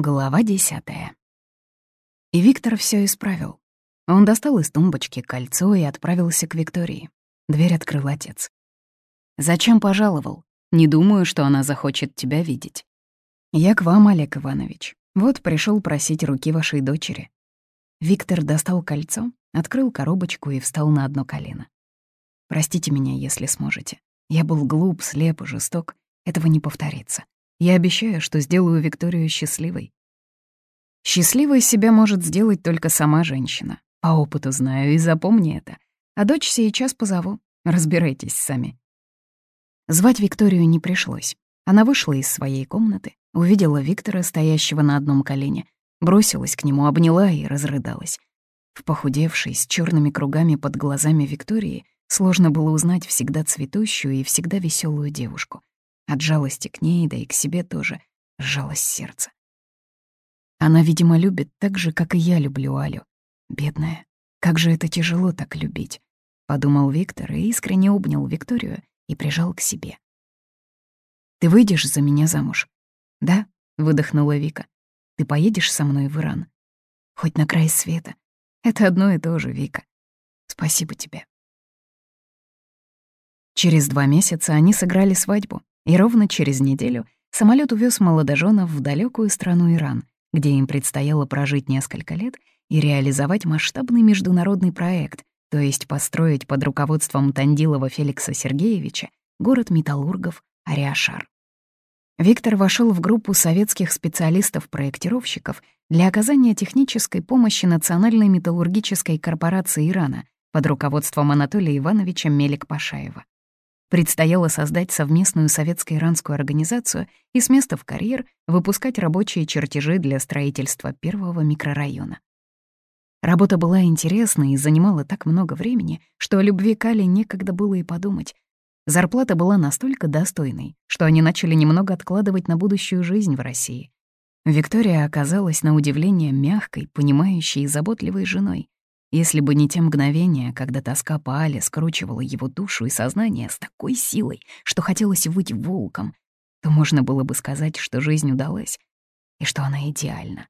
Глава десятая. И Виктор все исправил. Он достал из тумбочки кольцо и отправился к Виктории. Дверь открыл отец. «Зачем пожаловал? Не думаю, что она захочет тебя видеть. Я к вам, Олег Иванович. Вот пришел просить руки вашей дочери». Виктор достал кольцо, открыл коробочку и встал на одно колено. «Простите меня, если сможете. Я был глуп, слеп и жесток. Этого не повторится. Я обещаю, что сделаю Викторию счастливой. Счастливой себя может сделать только сама женщина. По опыту знаю, и запомни это. А дочь сейчас позову. Разбирайтесь сами. Звать Викторию не пришлось. Она вышла из своей комнаты, увидела Виктора, стоящего на одном колене, бросилась к нему, обняла и разрыдалась. В похудевшей, с черными кругами под глазами Виктории сложно было узнать всегда цветущую и всегда веселую девушку. От жалости к ней, да и к себе тоже, сжалось сердце. Она, видимо, любит так же, как и я люблю Алю. Бедная, как же это тяжело так любить, подумал Виктор и искренне обнял Викторию и прижал к себе. Ты выйдешь за меня замуж? Да, выдохнула Вика. Ты поедешь со мной в Иран? Хоть на край света. Это одно и то же, Вика. Спасибо тебе. Через два месяца они сыграли свадьбу, и ровно через неделю самолет увез молодоженов в далекую страну Иран, где им предстояло прожить несколько лет и реализовать масштабный международный проект, то есть построить под руководством Тандилова Феликса Сергеевича город металлургов Ариашар. Виктор вошел в группу советских специалистов-проектировщиков для оказания технической помощи Национальной металлургической корпорации Ирана под руководством Анатолия Ивановича Мелик-Пашаева. Предстояло создать совместную советско-иранскую организацию и с места в карьер выпускать рабочие чертежи для строительства первого микрорайона. Работа была интересной и занимала так много времени, что о любви к Али некогда было и подумать. Зарплата была настолько достойной, что они начали немного откладывать на будущую жизнь в России. Виктория оказалась на удивление мягкой, понимающей и заботливой женой. Если бы не те мгновения, когда тоска по Але скручивала его душу и сознание с такой силой, что хотелось выйти волком, то можно было бы сказать, что жизнь удалась и что она идеальна.